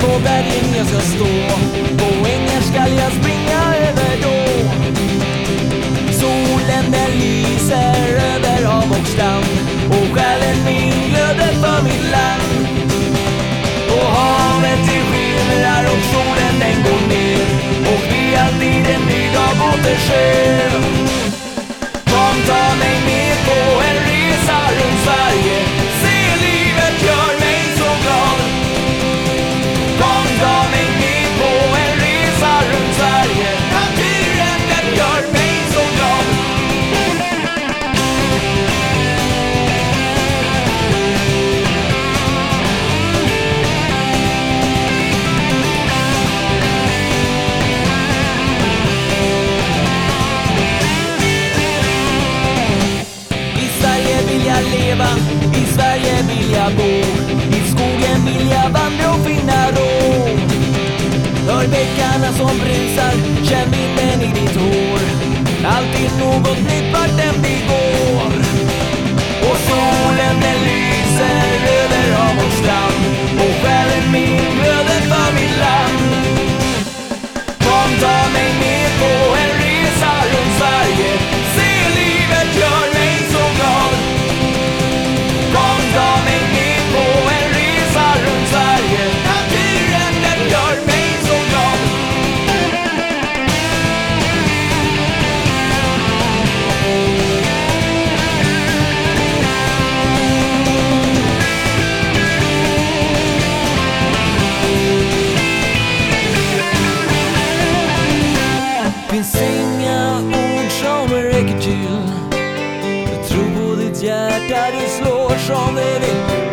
på bergen jag ska stå. På ängar skall jag springa över då. Solen den lyser över hav och strand. Och själen min glöder för mitt land. Och havet det skimrar och solen den går ner. Och det är alltid en ny dag återsker jag bo I skogen vill jag vandra och finna ro. Hör bäckarna som brusar, känn vinden i ditt hår. Alltid något nytt vart än vi hjärta, det slår som det vill.